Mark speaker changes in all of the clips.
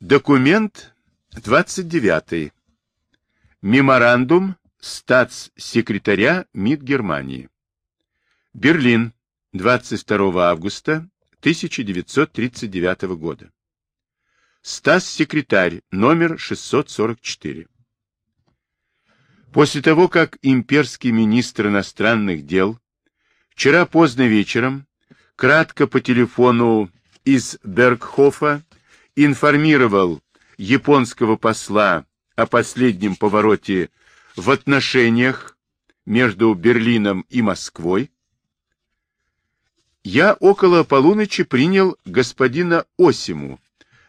Speaker 1: Документ 29. Меморандум статс-секретаря МИД Германии. Берлин, 22 августа 1939 года. Стас-секретарь, номер 644. После того, как имперский министр иностранных дел вчера поздно вечером, кратко по телефону из Бергхофа, информировал японского посла о последнем повороте в отношениях между Берлином и Москвой, я около полуночи принял господина Осиму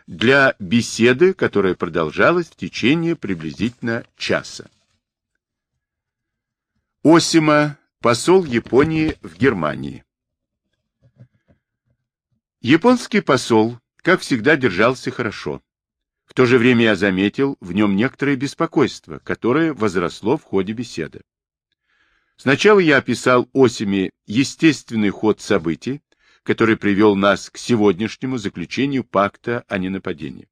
Speaker 1: для беседы, которая продолжалась в течение приблизительно часа. Осима, посол Японии в Германии. Японский посол как всегда, держался хорошо. В то же время я заметил в нем некоторое беспокойство, которое возросло в ходе беседы. Сначала я описал осями естественный ход событий, который привел нас к сегодняшнему заключению пакта о ненападении.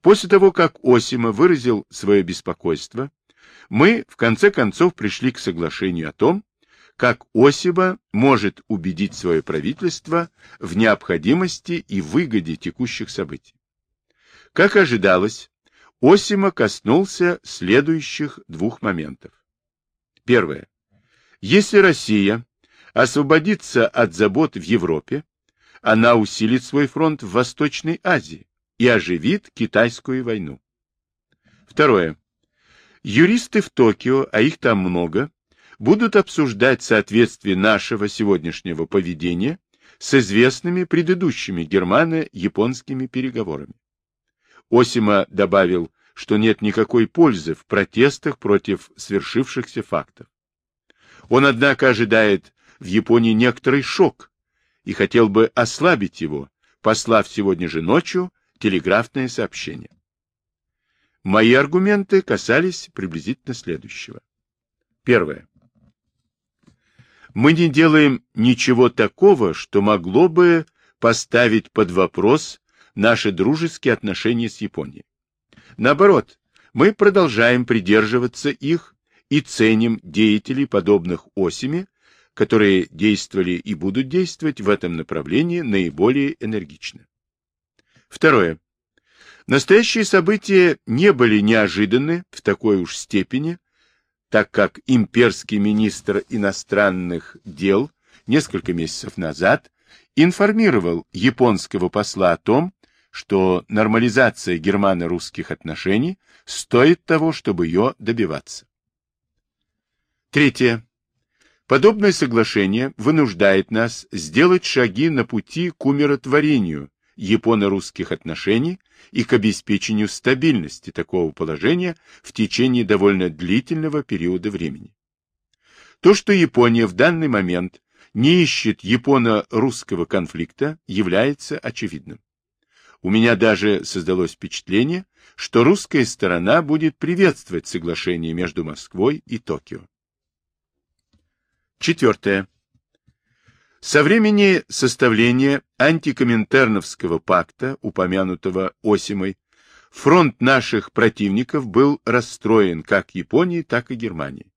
Speaker 1: После того, как Осима выразил свое беспокойство, мы, в конце концов, пришли к соглашению о том, как Осиба может убедить свое правительство в необходимости и выгоде текущих событий. Как ожидалось, Осима коснулся следующих двух моментов. Первое. Если Россия освободится от забот в Европе, она усилит свой фронт в Восточной Азии и оживит китайскую войну. Второе. Юристы в Токио, а их там много, будут обсуждать соответствие нашего сегодняшнего поведения с известными предыдущими германо-японскими переговорами. Осима добавил, что нет никакой пользы в протестах против свершившихся фактов. Он, однако, ожидает в Японии некоторый шок и хотел бы ослабить его, послав сегодня же ночью телеграфное сообщение. Мои аргументы касались приблизительно следующего. Первое. Мы не делаем ничего такого, что могло бы поставить под вопрос наши дружеские отношения с Японией. Наоборот, мы продолжаем придерживаться их и ценим деятелей, подобных Осиме, которые действовали и будут действовать в этом направлении наиболее энергично. Второе. Настоящие события не были неожиданны в такой уж степени, так как имперский министр иностранных дел несколько месяцев назад информировал японского посла о том, что нормализация германо-русских отношений стоит того, чтобы ее добиваться. Третье. Подобное соглашение вынуждает нас сделать шаги на пути к умиротворению японо-русских отношений и к обеспечению стабильности такого положения в течение довольно длительного периода времени. То, что Япония в данный момент не ищет японо-русского конфликта, является очевидным. У меня даже создалось впечатление, что русская сторона будет приветствовать соглашение между Москвой и Токио. Четвертое. Со времени составления антикоминтерновского пакта, упомянутого Осимой, фронт наших противников был расстроен как Японией, так и Германией.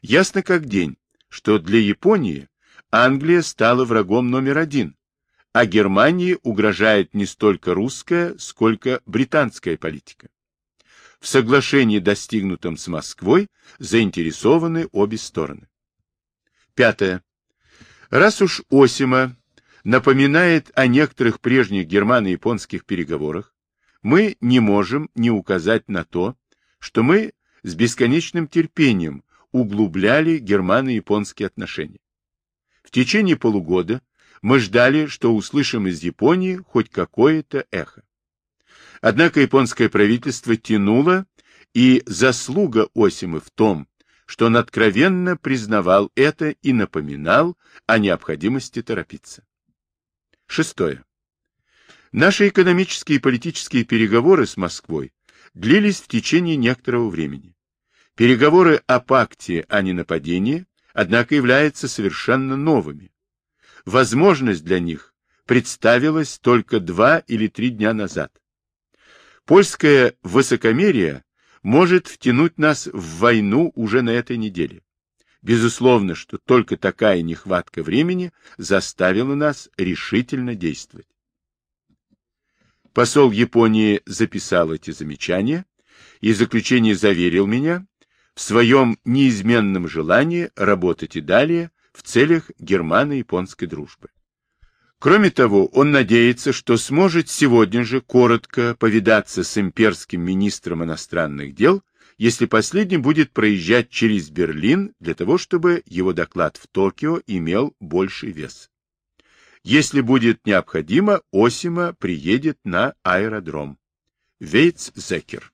Speaker 1: Ясно как день, что для Японии Англия стала врагом номер один, а Германии угрожает не столько русская, сколько британская политика. В соглашении, достигнутом с Москвой, заинтересованы обе стороны. Пятое. Раз уж Осима напоминает о некоторых прежних германо-японских переговорах, мы не можем не указать на то, что мы с бесконечным терпением углубляли германо-японские отношения. В течение полугода мы ждали, что услышим из Японии хоть какое-то эхо. Однако японское правительство тянуло, и заслуга Осимы в том, что он откровенно признавал это и напоминал о необходимости торопиться. Шестое. Наши экономические и политические переговоры с Москвой длились в течение некоторого времени. Переговоры о пакте о ненападении, однако, являются совершенно новыми. Возможность для них представилась только два или три дня назад. Польское высокомерие может втянуть нас в войну уже на этой неделе. Безусловно, что только такая нехватка времени заставила нас решительно действовать. Посол Японии записал эти замечания и заключение заверил меня в своем неизменном желании работать и далее в целях германо-японской дружбы. Кроме того, он надеется, что сможет сегодня же коротко повидаться с имперским министром иностранных дел, если последний будет проезжать через Берлин для того, чтобы его доклад в Токио имел больший вес. Если будет необходимо, Осима приедет на аэродром. Вейц-Зекер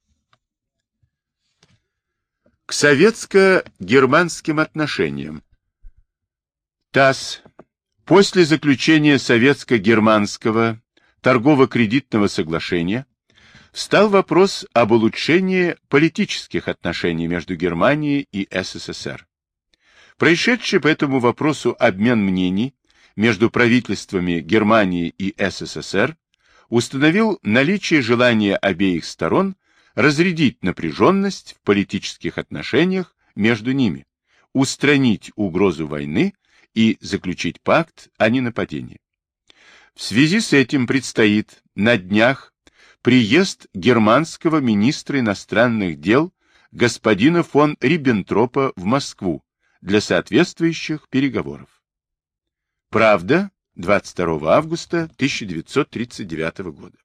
Speaker 1: К советско-германским отношениям ТАСС После заключения советско-германского торгово-кредитного соглашения стал вопрос об улучшении политических отношений между Германией и СССР. Происшедший по этому вопросу обмен мнений между правительствами Германии и СССР установил наличие желания обеих сторон разрядить напряженность в политических отношениях между ними, устранить угрозу войны и заключить пакт о ненападении. В связи с этим предстоит на днях приезд германского министра иностранных дел господина фон Риббентропа в Москву для соответствующих переговоров. Правда, 22 августа 1939 года.